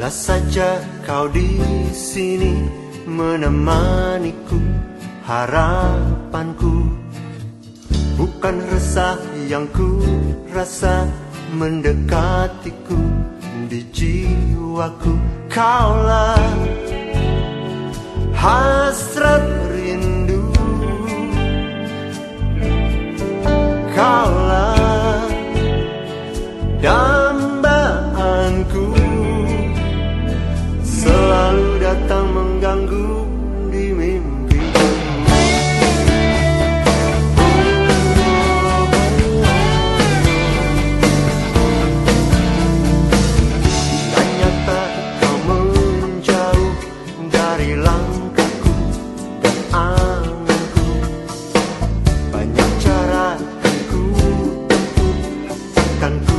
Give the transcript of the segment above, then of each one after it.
Bila saja kau di sini menemaniku harapanku Bukan resah yang ku rasa mendekatiku di jiwaku. Kaulah hasrat rindu. Kaulah dambaanku Takkan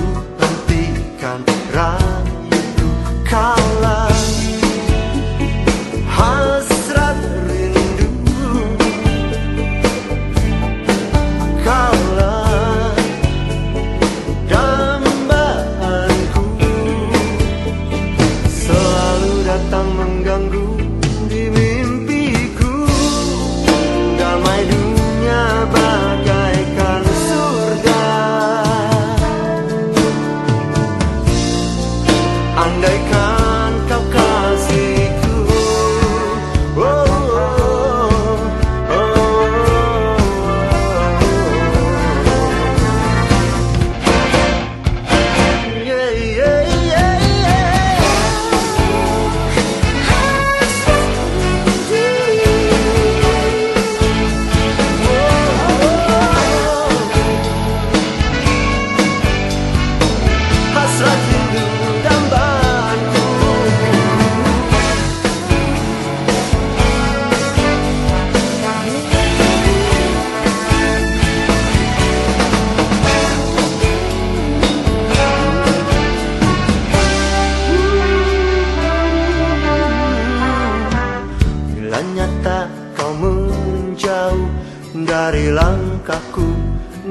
dari langkahku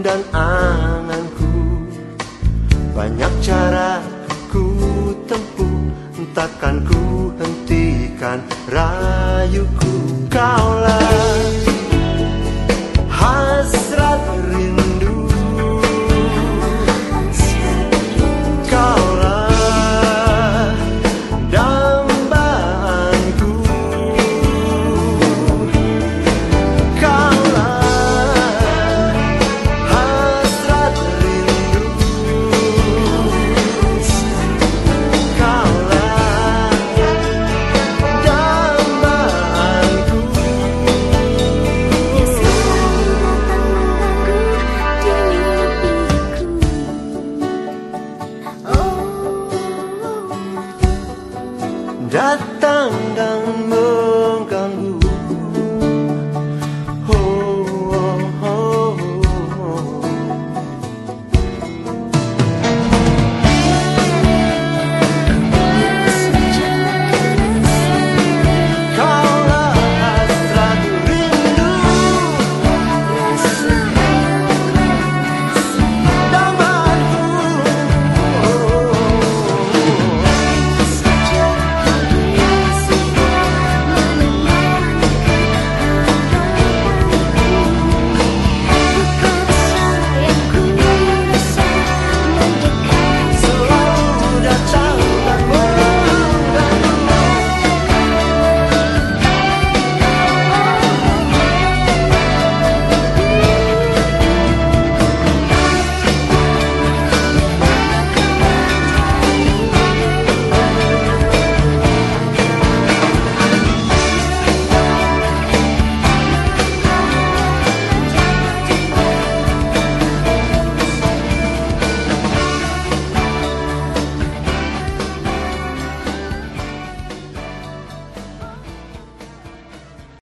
dan anganku. Banyak cara ku tempuh Takkan ku hentikan rayuku. Kaulah